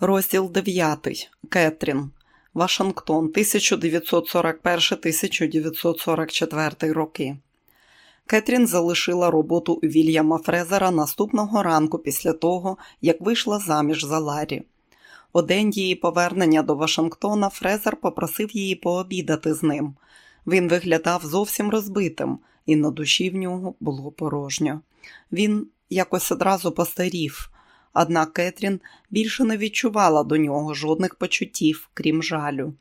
Розділ 9. Кетрін. Вашингтон, 1941-1944 роки. Кетрін залишила роботу у Вільяма Фрезера наступного ранку після того, як вийшла заміж за Ларі. У день її повернення до Вашингтона Фрезер попросив її пообідати з ним. Він виглядав зовсім розбитим, і на душі в нього було порожньо. Він якось одразу постарів. Однак Кетрін більше не відчувала до нього жодних почуттів, крім жалю.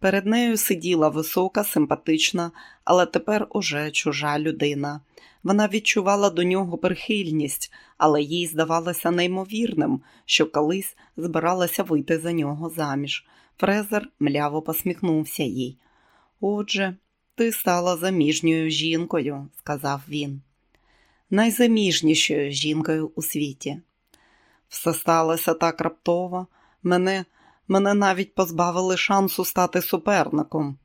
Перед нею сиділа висока, симпатична, але тепер уже чужа людина. Вона відчувала до нього прихильність, але їй здавалося неймовірним, що колись збиралася вийти за нього заміж. Фрезер мляво посміхнувся їй. Отже, ти стала заміжньою жінкою, сказав він. Найзаміжнішою жінкою у світі. Все сталося так раптово. Мене мене навіть позбавили шансу стати суперником.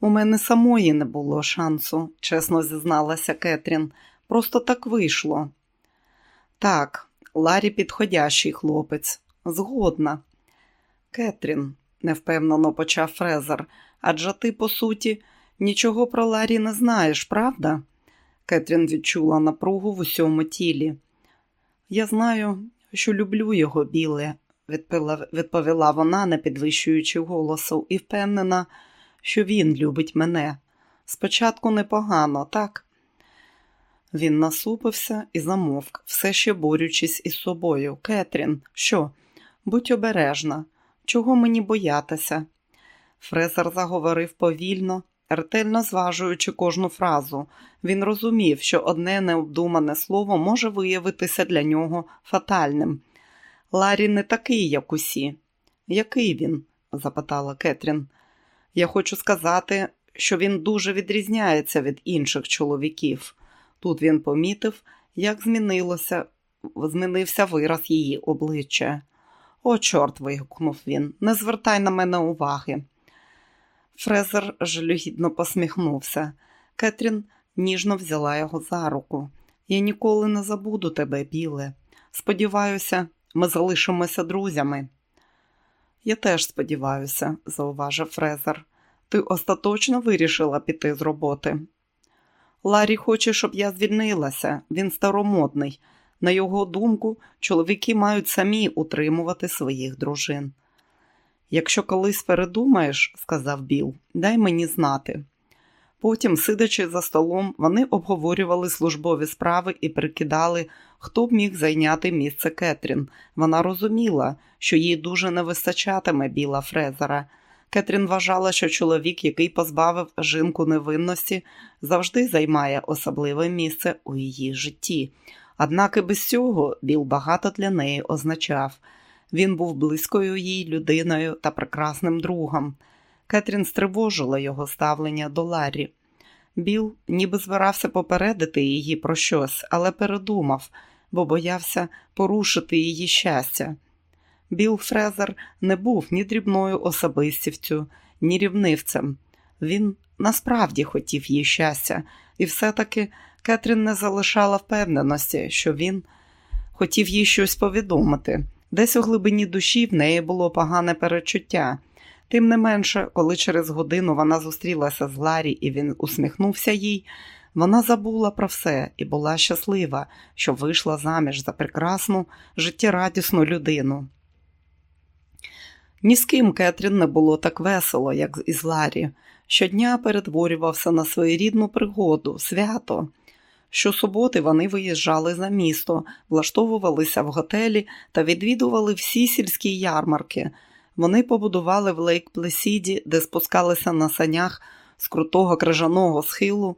У мене самої не було шансу, чесно зізналася Кетрін. Просто так вийшло. Так, Ларі підходящий хлопець, згодна. Кетрін, невпевнено почав Фрезер, адже ти, по суті, нічого про Ларі не знаєш, правда? Кетрін відчула напругу в усьому тілі. Я знаю, що люблю його, біле, відповіла вона, не підвищуючи голосу, і впевнена, що він любить мене. Спочатку непогано, так? Він насупився і замовк, все ще борючись із собою. Кетрін, що? Будь обережна, чого мені боятися? Фрезер заговорив повільно, ретельно зважуючи кожну фразу. Він розумів, що одне необдумане слово може виявитися для нього фатальним. Ларі не такий, як усі. Який він? запитала Кетрін. Я хочу сказати, що він дуже відрізняється від інших чоловіків. Тут він помітив, як змінилося, змінився вираз її обличчя. О, чорт, вигукнув він, не звертай на мене уваги. Фрезер жалюгідно посміхнувся. Кетрін ніжно взяла його за руку. Я ніколи не забуду тебе, біле. Сподіваюся, ми залишимося друзями. Я теж сподіваюся, зауважив Фрезер. Ти остаточно вирішила піти з роботи. Ларі хоче, щоб я звільнилася, він старомодний. На його думку, чоловіки мають самі утримувати своїх дружин. Якщо колись передумаєш, сказав Біл, дай мені знати. Потім, сидячи за столом, вони обговорювали службові справи і прикидали, хто б міг зайняти місце Кетрін. Вона розуміла, що їй дуже не вистачатиме біла Фрезера. Кетрін вважала, що чоловік, який позбавив жінку невинності, завжди займає особливе місце у її житті. Однак і без цього Біл багато для неї означав. Він був близькою їй людиною та прекрасним другом. Кетрін стривожила його ставлення до Ларі. Біл ніби збирався попередити її про щось, але передумав, бо боявся порушити її щастя. Біл Фрезер не був ні дрібною особистістю, ні рівнивцем. Він насправді хотів їй щастя, і все-таки Кетрін не залишала впевненості, що він хотів їй щось повідомити. Десь у глибині душі в неї було погане перечуття. Тим не менше, коли через годину вона зустрілася з Ларі і він усміхнувся їй, вона забула про все і була щаслива, що вийшла заміж за прекрасну, життєрадісну людину. Ні з ким Кетрін не було так весело, як із Ларі. Щодня перетворювався на своєрідну пригоду, свято. Щосуботи вони виїжджали за місто, влаштовувалися в готелі та відвідували всі сільські ярмарки. Вони побудували в Лейк Плесіді, де спускалися на санях з крутого крижаного схилу,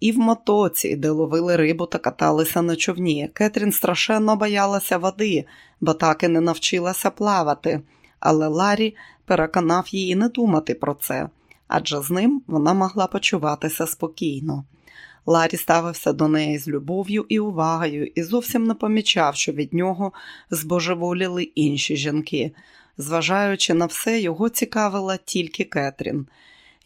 і в мотоці, де ловили рибу та каталися на човні. Кетрін страшенно боялася води, бо так і не навчилася плавати, але Ларі переконав її не думати про це, адже з ним вона могла почуватися спокійно. Ларі ставився до неї з любов'ю і увагою і зовсім не помічав, що від нього збожеволіли інші жінки. Зважаючи на все, його цікавила тільки Кетрін.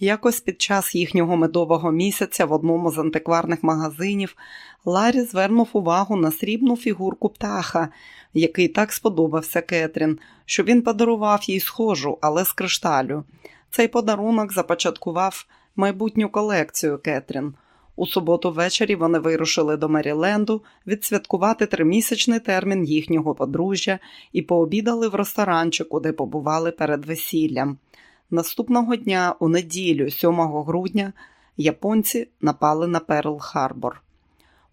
Якось під час їхнього медового місяця в одному з антикварних магазинів Ларі звернув увагу на срібну фігурку птаха, який так сподобався Кетрін, що він подарував їй схожу, але з кришталю. Цей подарунок започаткував майбутню колекцію Кетрін. У суботу ввечері вони вирушили до Меріленду відсвяткувати тримісячний термін їхнього подружжя і пообідали в ресторанчику, де побували перед весіллям. Наступного дня, у неділю, 7 грудня, японці напали на Перл Харбор.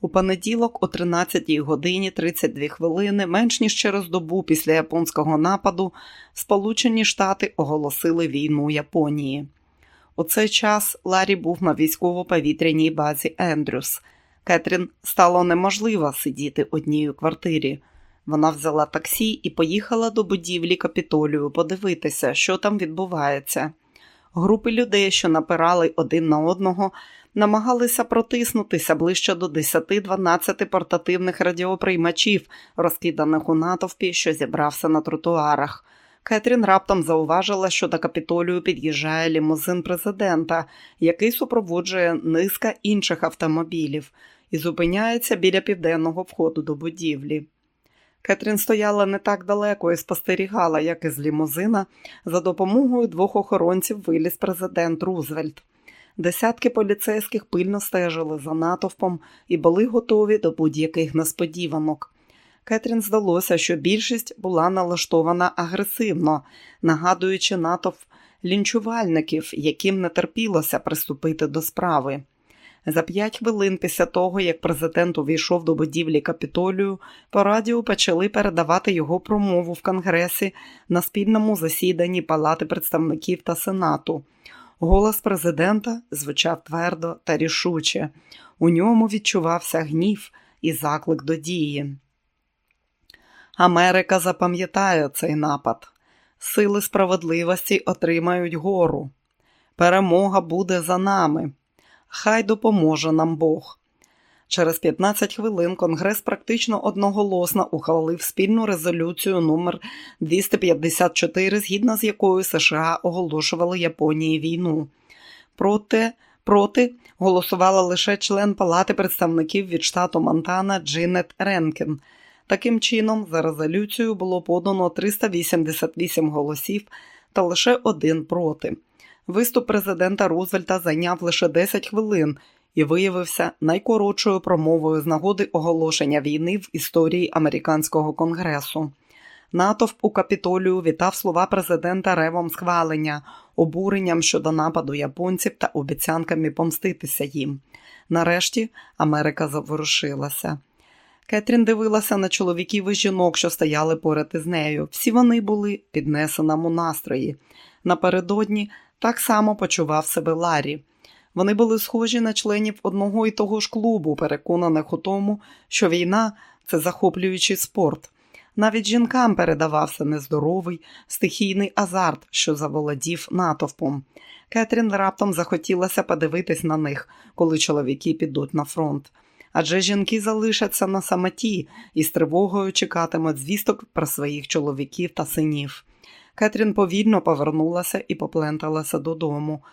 У понеділок, о 13 годині 32 хвилини, менш ніж через добу після японського нападу, Сполучені Штати оголосили війну Японії. У цей час Ларі був на військово-повітряній базі Ендрюс. Кетрін стало неможливо сидіти одній у квартирі. Вона взяла таксі і поїхала до будівлі капітолію подивитися, що там відбувається. Групи людей, що напирали один на одного, намагалися протиснутися ближче до 10-12 портативних радіоприймачів, розкиданих у натовпі, що зібрався на тротуарах. Кетрін раптом зауважила, що до капітолію під'їжджає лімузин президента, який супроводжує низка інших автомобілів і зупиняється біля південного входу до будівлі. Кетрін стояла не так далеко і спостерігала, як із лімузина за допомогою двох охоронців виліз президент Рузвельт. Десятки поліцейських пильно стежили за натовпом і були готові до будь-яких несподіванок. Кетрін здалося, що більшість була налаштована агресивно, нагадуючи натовп лінчувальників, яким не терпілося приступити до справи. За п'ять хвилин після того, як президент увійшов до будівлі капітолію, по радіо почали передавати його промову в Конгресі на спільному засіданні Палати представників та Сенату. Голос президента звучав твердо та рішуче. У ньому відчувався гнів і заклик до дії. Америка запам'ятає цей напад. Сили справедливості отримають гору. Перемога буде за нами. Хай допоможе нам Бог. Через 15 хвилин Конгрес практично одноголосно ухвалив спільну резолюцію номер 254, згідно з якою США оголошували Японії війну. Проте проти голосувала лише член Палати представників від штату Монтана Джинет Ренкен. Таким чином, за резолюцію було подано 388 голосів та лише один проти. Виступ президента Рузвельта зайняв лише 10 хвилин і виявився найкоротшою промовою з нагоди оголошення війни в історії американського конгресу. Натовп у капітолію вітав слова президента ревом схвалення, обуренням щодо нападу японців та обіцянками помститися їм. Нарешті Америка заворушилася. Кетрін дивилася на чоловіків і жінок, що стояли поряд із нею. Всі вони були піднесеному настрої. Напередодні так само почував себе Ларі. Вони були схожі на членів одного і того ж клубу, переконаних у тому, що війна це захоплюючий спорт. Навіть жінкам передавався нездоровий, стихійний азарт, що заволодів натовпом. Кетрін раптом захотілося подивитись на них, коли чоловіки підуть на фронт. Адже жінки залишаться на самоті і з тривогою чекатимуть звісток про своїх чоловіків та синів. Кетрін повільно повернулася і попленталася додому.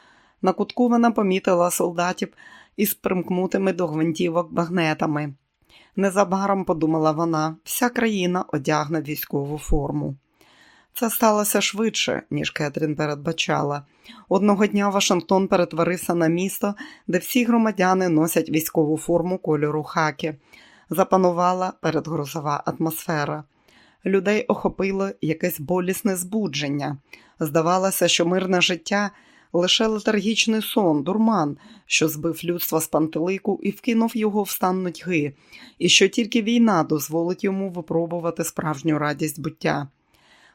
На кутку вона помітила солдатів із примкнутими до гвинтівок багнетами. Незабаром подумала вона, вся країна одягне військову форму. Це сталося швидше, ніж Кетрін передбачала. Одного дня Вашингтон перетворився на місто, де всі громадяни носять військову форму кольору хаки. Запанувала передгрозова атмосфера. Людей охопило якесь болісне збудження. Здавалося, що мирне життя лише летаргічний сон, дурман, що збив людство з пантелику і вкинув його в стан нудьги, і що тільки війна дозволить йому випробувати справжню радість буття.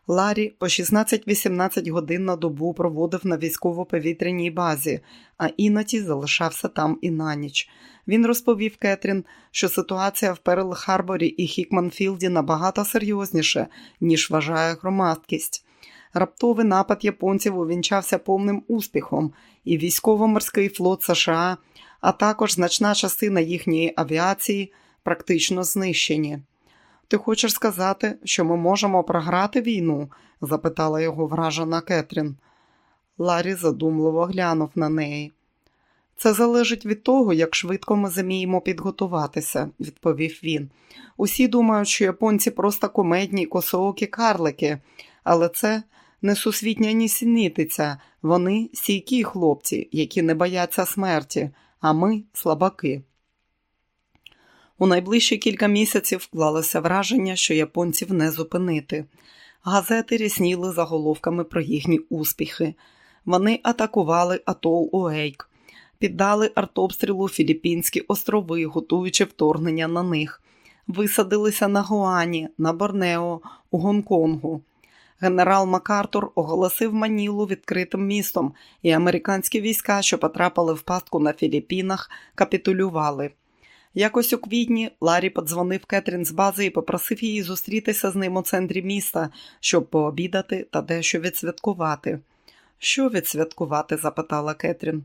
Ларі по 16-18 годин на добу проводив на військово-повітряній базі, а іноді залишався там і на ніч. Він розповів Кетрін, що ситуація в Перл Харборі і Хікам-Філді набагато серйозніше, ніж вважає громадськість. Раптовий напад японців увінчався повним успіхом, і військово-морський флот США, а також значна частина їхньої авіації практично знищені. Ти хочеш сказати, що ми можемо програти війну? запитала його вражена Кетрін. Ларі задумливо глянув на неї. Це залежить від того, як швидко ми зуміємо підготуватися, відповів він. Усі думають, що японці просто комедні косоокі карлики, але це не сусвітня нісенітиця. Вони сійкі хлопці, які не бояться смерті, а ми слабаки. У найближчі кілька місяців вклалося враження, що японців не зупинити. Газети рісніли заголовками про їхні успіхи. Вони атакували Атол Уейк, піддали артобстрілу Філіппінські острови, готуючи вторгнення на них, висадилися на Гуані, на Борнео, у Гонконгу. Генерал Макартур оголосив Манілу відкритим містом, і американські війська, що потрапили в пастку на Філіппінах, капітулювали. Якось у квітні Ларі подзвонив Кетрін з бази і попросив її зустрітися з ним у центрі міста, щоб пообідати та дещо відсвяткувати. Що відсвяткувати? запитала Кетрін.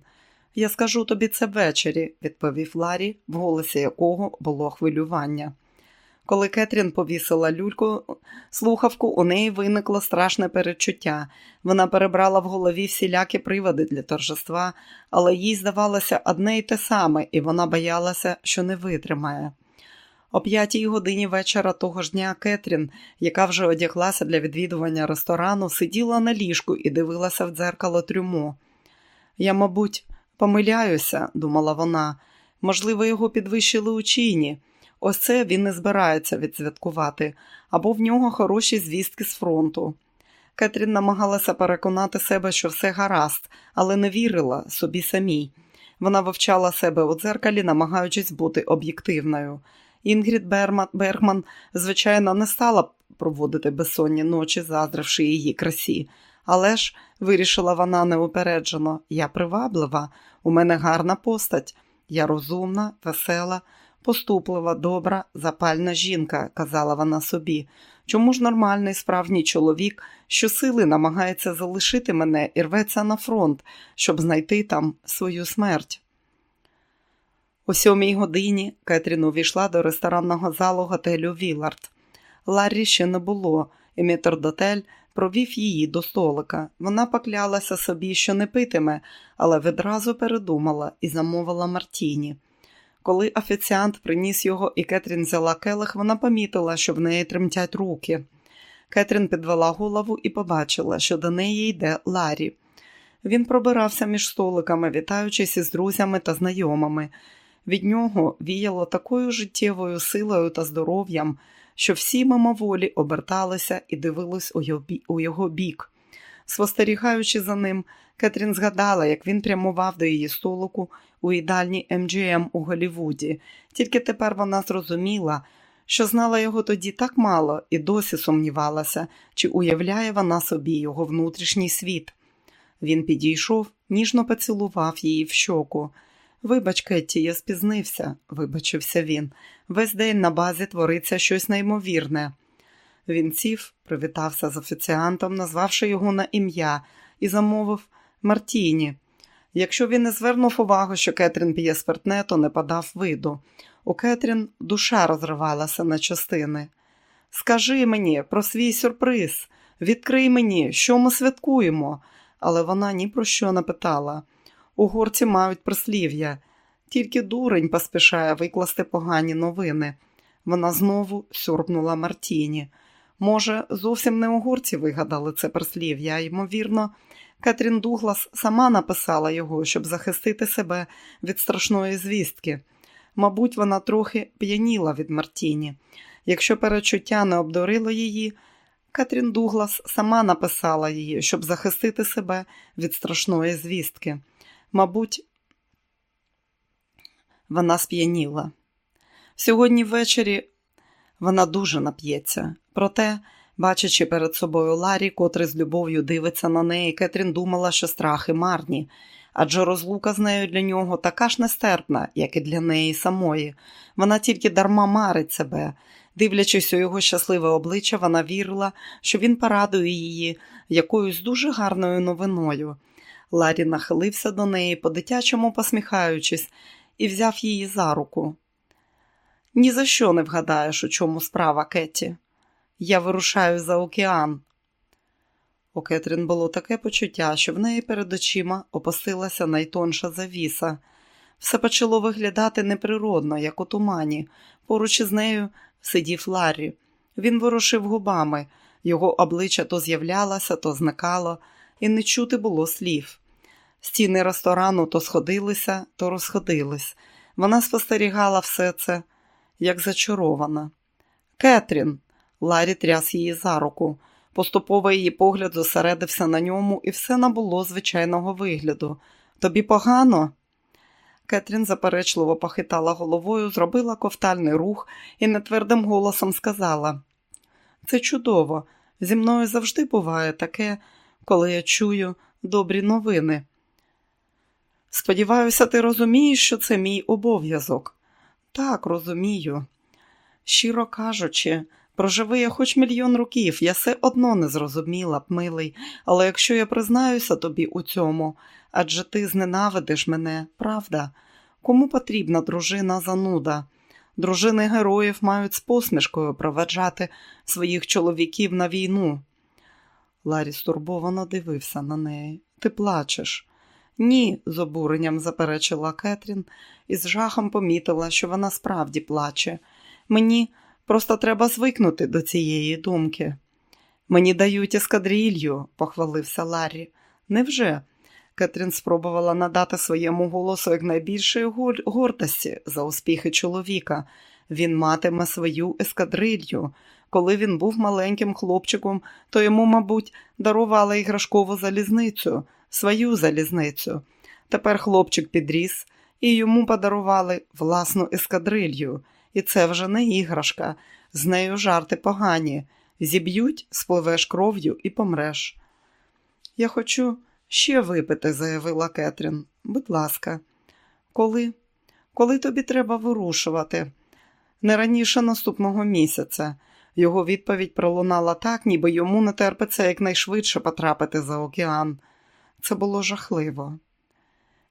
Я скажу тобі це ввечері, відповів Ларі, в голосі якого було хвилювання. Коли Кетрін повісила люльку слухавку, у неї виникло страшне перечуття. Вона перебрала в голові всілякі приводи для торжества, але їй здавалося одне й те саме, і вона боялася, що не витримає. О п'ятій годині вечора того ж дня Кетрін, яка вже одяглася для відвідування ресторану, сиділа на ліжку і дивилася в дзеркало трюмо. Я, мабуть, помиляюся, думала вона, можливо, його підвищили у чині. Ось це він не збирається відсвяткувати, або в нього хороші звістки з фронту. Кетрін намагалася переконати себе, що все гаразд, але не вірила собі самій. Вона вивчала себе у дзеркалі, намагаючись бути об'єктивною. Інгрід Бергман, звичайно, не стала проводити безсонні ночі, заздравши її красі. Але ж, вирішила вона неупереджено, я приваблива, у мене гарна постать, я розумна, весела, поступлива, добра, запальна жінка, казала вона собі. Чому ж нормальний справжній чоловік, що сили намагається залишити мене і рветься на фронт, щоб знайти там свою смерть? О сьомій годині Кетрін увійшла до ресторанного залу готелю Вілард. Ларрі ще не було, і метрдотель провів її до столика. Вона поклялася собі, що не питиме, але відразу передумала і замовила Мартіні. Коли офіціант приніс його і Кетрін взяла келих, вона помітила, що в неї тремтять руки. Кетрін підвела голову і побачила, що до неї йде Ларі. Він пробирався між столиками, вітаючись із друзями та знайомими. Від нього віяло такою життєвою силою та здоров'ям, що всі мимоволі оберталися і дивились у його бік. Спостерігаючи за ним, Кетрін згадала, як він прямував до її столику у їдальні МГМ у Голівуді. Тільки тепер вона зрозуміла, що знала його тоді так мало і досі сумнівалася, чи уявляє вона собі його внутрішній світ. Він підійшов, ніжно поцілував її в щоку. Вибач, Кетті, я спізнився, вибачився він. Весь день на базі твориться щось неймовірне. Він сів, привітався з офіціантом, назвавши його на ім'я, і замовив Мартіні. Якщо він не звернув увагу, що Кетрін п'є спиртне, то не подав виду. У Кетрін душа розривалася на частини. Скажи мені про свій сюрприз, відкрий мені, що ми святкуємо, але вона ні про що не питала. Угорці мають прислів'я, тільки дурень поспішає викласти погані новини. Вона знову сюрпнула Мартіні. Може, зовсім не угорці вигадали це прислів'я, ймовірно, Кетрін Дуглас сама написала його, щоб захистити себе від страшної звістки. Мабуть, вона трохи п'яніла від Мартіні. Якщо перечуття не обдурило її, Катрін Дуглас сама написала її, щоб захистити себе від страшної звістки. Мабуть, вона сп'яніла. Сьогодні ввечері вона дуже нап'ється, проте Бачачи перед собою Ларі, котрий з любов'ю дивиться на неї, Кетрін думала, що страхи марні, адже розлука з нею для нього така ж нестерпна, як і для неї самої. Вона тільки дарма марить себе. Дивлячись у його щасливе обличчя, вона вірила, що він порадує її якоюсь дуже гарною новиною. Ларі нахилився до неї, по-дитячому посміхаючись, і взяв її за руку. «Ні за що не вгадаєш, у чому справа, Кетті. Я вирушаю за океан. У Кетрін було таке почуття, що в неї перед очима опустилася найтонша завіса. Все почало виглядати неприродно, як у тумані. Поруч із нею сидів Ларрі. Він ворушив губами, його обличчя то з'являлося, то зникало, і не чути було слів. Стіни ресторану то сходилися, то розходились. Вона спостерігала все це, як зачарована. Кетрін, Ларі тряс її за руку. Поступово її погляд зосередився на ньому, і все набуло звичайного вигляду. Тобі погано? Кетрін заперечливо похитала головою, зробила ковтальний рух і нетвердим голосом сказала: Це чудово. Зі мною завжди буває таке, коли я чую добрі новини. Сподіваюся, ти розумієш, що це мій обов'язок. Так, розумію. Щиро кажучи, проживи я хоч мільйон років, я все одно не зрозуміла б, милий, але якщо я признаюся тобі у цьому, адже ти зненавидиш мене, правда? Кому потрібна дружина зануда? Дружини героїв мають з посмішкою проведжати своїх чоловіків на війну. Ларі стурбовано дивився на неї. Ти плачеш? Ні, з обуренням заперечила Кетрін і з жахом помітила, що вона справді плаче. Мені просто треба звикнути до цієї думки. Мені дають ескадрилью, похвалився Ларрі. Невже? Кетрін спробувала надати своєму голосу якнайбільшої гордості за успіхи чоловіка. Він матиме свою ескадрилью. Коли він був маленьким хлопчиком, то йому, мабуть, дарували іграшкову залізницю, свою залізницю. Тепер хлопчик підріс і йому подарували власну ескадрилью. І це вже не іграшка, з нею жарти погані. Зіб'ють, спливеш кров'ю і помреш. Я хочу ще випити, заявила Кетрін. Будь ласка, коли? Коли тобі треба вирушувати? Не раніше наступного місяця. Його відповідь пролунала так, ніби йому не терпиться якнайшвидше потрапити за океан. Це було жахливо.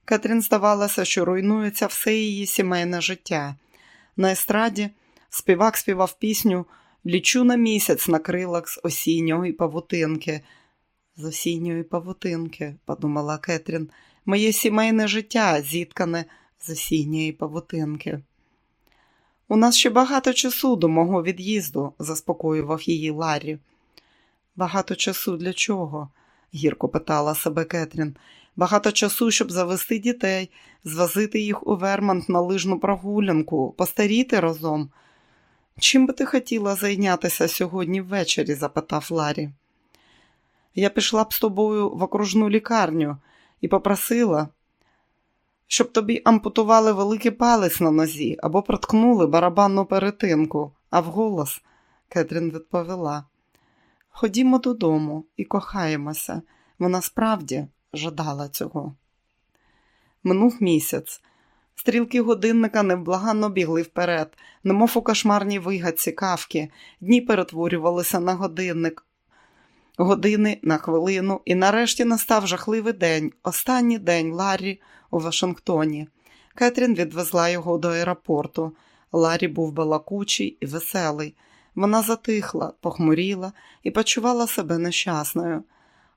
Кетрін здавалося, що руйнується все її сімейне життя. На естраді співак співав пісню Лічу на місяць на крилах з осінньої павутинки. З осінньої павутинки, подумала Кетрін, моє сімейне життя зіткане з осінньої павутинки. У нас ще багато часу до мого від'їзду, заспокоював її Ларрі. Багато часу для чого? гірко питала себе Кетрін. Багато часу, щоб завести дітей, звозити їх у Вермонт на лижну прогулянку, постаріти разом. Чим би ти хотіла зайнятися сьогодні ввечері? запитав Ларі. Я пішла б з тобою в окружну лікарню і попросила, щоб тобі ампутували великий палець на нозі або проткнули барабанну перетинку, а вголос Кетрін відповіла: Ходімо додому і кохаємося. Вона справді жадала цього. Минув місяць. Стрілки годинника невблаганно бігли вперед, немов у кошмарній вигадці кавки, дні перетворювалися на годинник, години на хвилину, і нарешті настав жахливий день, останній день Ларрі у Вашингтоні. Кетрін відвезла його до аеропорту. Ларрі був балакучий і веселий. Вона затихла, похмуріла і почувала себе нещасною.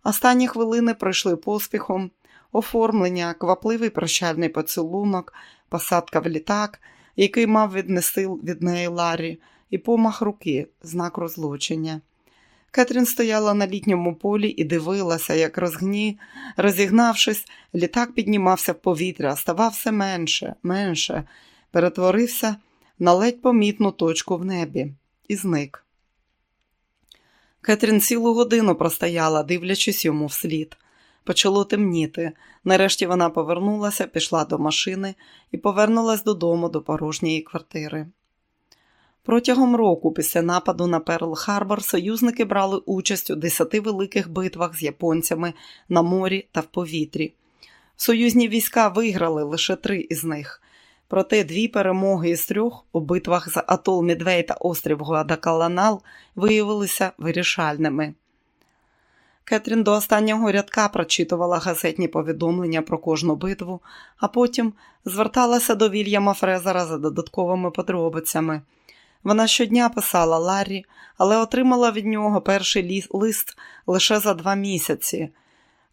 Останні хвилини пройшли поспіхом, оформлення, квапливий прощальний поцілунок, посадка в літак, який мав віднести від неї Ларрі, і помах руки, знак розлучення. Кетрін стояла на літньому полі і дивилася, як розгні, розігнавшись, літак піднімався в повітря, ставав все менше, менше, перетворився на ледь помітну точку в небі і зник. Кетрін цілу годину простояла, дивлячись йому вслід. Почало темніти. Нарешті вона повернулася, пішла до машини і повернулась додому до порожньої квартири. Протягом року, після нападу на Перл Харбор, союзники брали участь у десяти великих битвах з японцями на морі та в повітрі. Союзні війська виграли лише три із них. Проте дві перемоги із трьох у битвах за Атол Мідвей та острів Гуадалканал виявилися вирішальними. Кетрін до останнього рядка прочитувала газетні повідомлення про кожну битву, а потім зверталася до Вільяма Фрезера за додатковими подробицями. Вона щодня писала Ларрі, але отримала від нього перший лист лише за два місяці.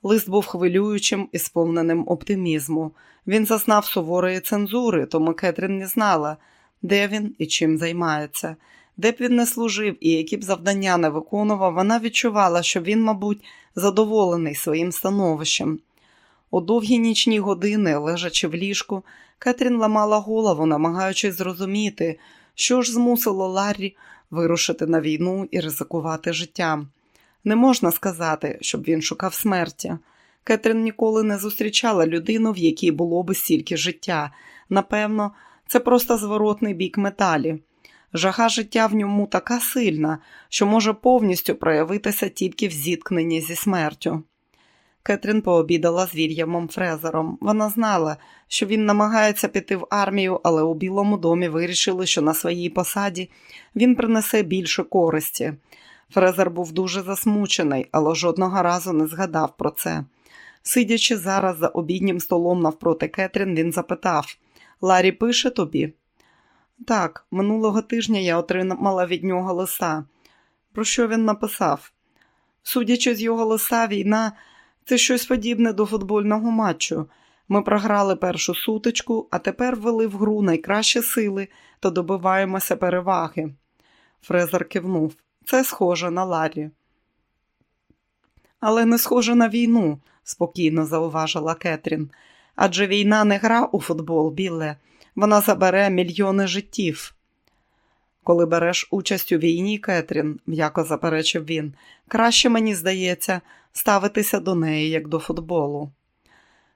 Лист був хвилюючим і сповненим оптимізму. Він зазнав суворої цензури, тому Кетрін не знала, де він і чим займається. Де б він не служив і які б завдання не виконував, вона відчувала, що він, мабуть, задоволений своїм становищем. У довгі нічні години, лежачи в ліжку, Кетрін ламала голову, намагаючись зрозуміти, що ж змусило Ларрі вирушити на війну і ризикувати життям. Не можна сказати, щоб він шукав смерті. Кетрін ніколи не зустрічала людину, в якій було би стільки життя. Напевно, це просто зворотний бік металі. Жага життя в ньому така сильна, що може повністю проявитися тільки в зіткненні зі смертю. Кетрін пообідала з Вільямом Фрезером. Вона знала, що він намагається піти в армію, але у Білому домі вирішили, що на своїй посаді він принесе більше користі. Фрезер був дуже засмучений, але жодного разу не згадав про це. Сидячи зараз за обіднім столом навпроти Кетрін, він запитав Ларі пише тобі? Так, минулого тижня я отримала від нього листа. Про що він написав? Судячи з його листа, війна це щось подібне до футбольного матчу. Ми програли першу сутичку, а тепер ввели в гру найкращі сили та добиваємося переваги. Фрезер кивнув. Це схоже на Ларі. Але не схоже на війну, спокійно зауважила Кетрін. Адже війна не гра у футбол, біле, вона забере мільйони життів. Коли береш участь у війні, Кетрін, м'яко заперечив він, краще мені здається ставитися до неї як до футболу.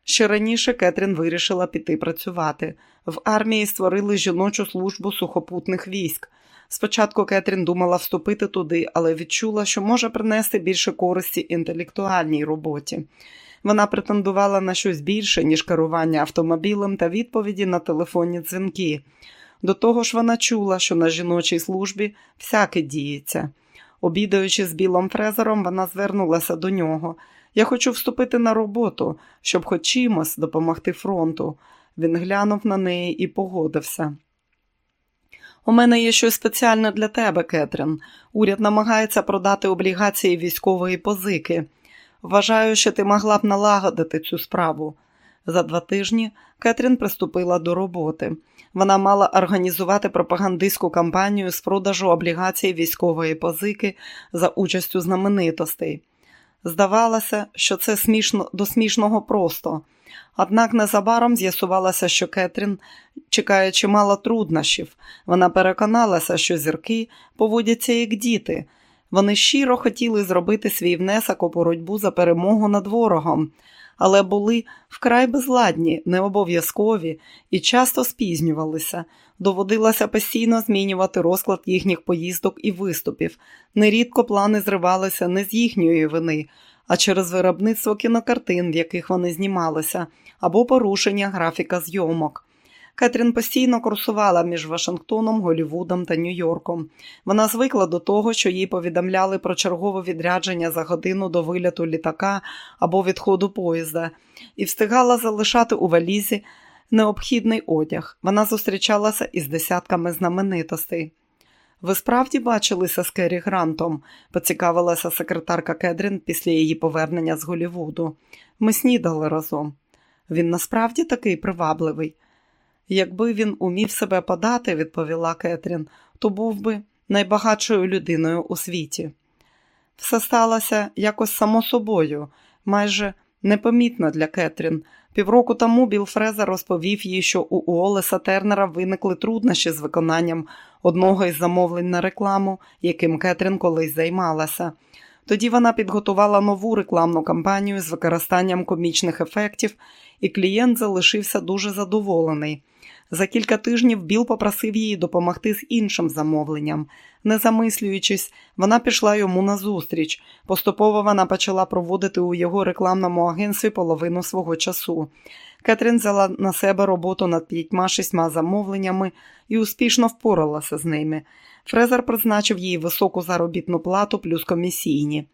Ще раніше Кетрін вирішила піти працювати. В армії створили жіночу службу сухопутних військ. Спочатку Кетрін думала вступити туди, але відчула, що може принести більше користі інтелектуальній роботі. Вона претендувала на щось більше, ніж керування автомобілем та відповіді на телефонні дзвінки. До того ж, вона чула, що на жіночій службі всяке діється. Обідаючи з білим фрезером, вона звернулася до нього. Я хочу вступити на роботу, щоб хоч чимось допомогти фронту. Він глянув на неї і погодився. У мене є щось спеціальне для тебе, Кетрін. Уряд намагається продати облігації військової позики. Вважаю, що ти могла б налагодити цю справу. За два тижні Кетрін приступила до роботи. Вона мала організувати пропагандистську кампанію з продажу облігацій військової позики за участю знаменитостей. Здавалося, що це смішно до смішного просто. Однак незабаром з'ясувалося, що Кетрін чекає чимало труднощів. Вона переконалася, що зірки поводяться як діти. Вони щиро хотіли зробити свій внесок у боротьбу за перемогу над ворогом, але були вкрай безладні, необов'язкові і часто спізнювалися. Доводилося постійно змінювати розклад їхніх поїздок і виступів. Нерідко плани зривалися не з їхньої вини, а через виробництво кінокартин, в яких вони знімалися, або порушення графіка зйомок. Кетрін постійно курсувала між Вашингтоном, Голівудом та Нью-Йорком. Вона звикла до того, що їй повідомляли про чергове відрядження за годину до виляту літака або відходу поїзда, і встигала залишати у валізі необхідний одяг. Вона зустрічалася із десятками знаменитостей. Ви справді бачилися з Керрі Грантом, поцікавилася секретарка Кедрін після її повернення з Голівуду. Ми снідали разом. Він насправді такий привабливий. Якби він умів себе подати, відповіла Кетрін, то був би найбагатшою людиною у світі. Все сталося якось само собою, майже непомітно для Кетрін. Півроку тому Біл Фрезер розповів їй, що у Уолеса Тернера виникли труднощі з виконанням одного із замовлень на рекламу, яким Кетрін колись займалася. Тоді вона підготувала нову рекламну кампанію з використанням комічних ефектів, і клієнт залишився дуже задоволений. За кілька тижнів Біл попросив її допомогти з іншим замовленням. Не замислюючись, вона пішла йому назустріч. Поступово вона почала проводити у його рекламному агентстві половину свого часу. Кетрін взяла на себе роботу над п'ятьма-шістьма замовленнями і успішно впоралася з ними. Фрезер призначив їй високу заробітну плату плюс комісійні.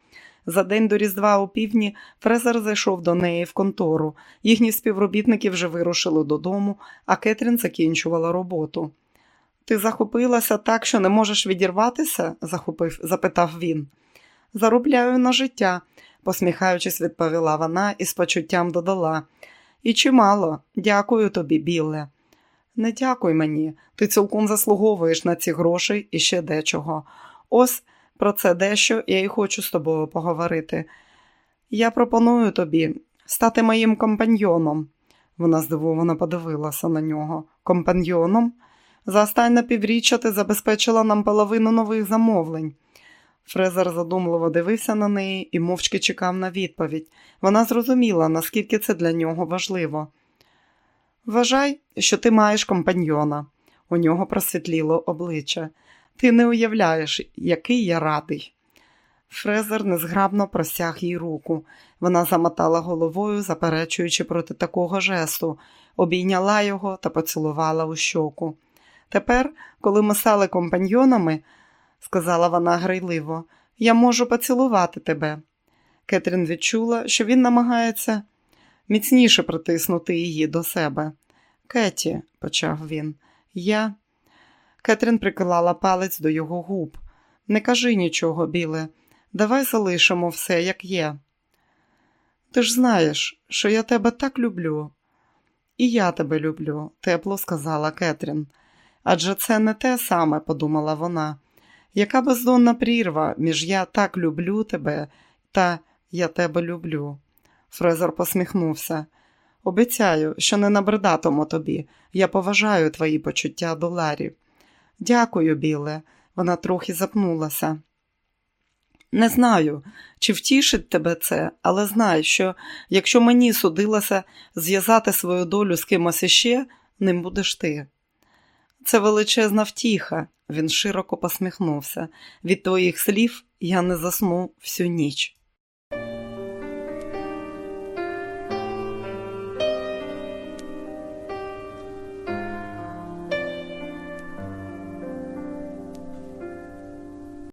За день до Різдва у півдні Фрезер зайшов до неї в контору. Їхні співробітники вже вирушили додому, а Кетрін закінчувала роботу. Ти захопилася так, що не можеш відірватися? захопив, запитав він. Заробляю на життя, посміхаючись, відповіла вона і з почуттям додала. І чимало, дякую тобі, біле. Не дякуй мені, ти цілком заслуговуєш на ці гроші і ще дечого. Ось про це дещо я і хочу з тобою поговорити. Я пропоную тобі стати моїм компаньйоном. Вона здивовано подивилася на нього. Компаньйоном? За останнє півріччя ти забезпечила нам половину нових замовлень. Фрезер задумливо дивився на неї і мовчки чекав на відповідь. Вона зрозуміла, наскільки це для нього важливо. Вважай, що ти маєш компаньйона. У нього просвітліло обличчя. Ти не уявляєш, який я радий. Фрезер незграбно просяг їй руку. Вона замотала головою, заперечуючи проти такого жесту, обійняла його та поцілувала у щоку. Тепер, коли ми стали компаньйонами, сказала вона грайливо, я можу поцілувати тебе. Кетрін відчула, що він намагається міцніше притиснути її до себе. Кеті, почав він, я. Кетрін приклала палець до його губ. Не кажи нічого, біле, давай залишимо все, як є. Ти ж знаєш, що я тебе так люблю. І я тебе люблю, тепло сказала Кетрін. Адже це не те саме, подумала вона. Яка бездонна прірва між я так люблю тебе та я тебе люблю. Фрезер посміхнувся. Обіцяю, що не набридатиму тобі. Я поважаю твої почуття до Ларі. Дякую, біле. Вона трохи запнулася. Не знаю, чи втішить тебе це, але знай, що якщо мені судилося зв'язати свою долю з кимось іще, ним будеш ти. Це величезна втіха, він широко посміхнувся. Від твоїх слів я не засну всю ніч.